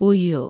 우유.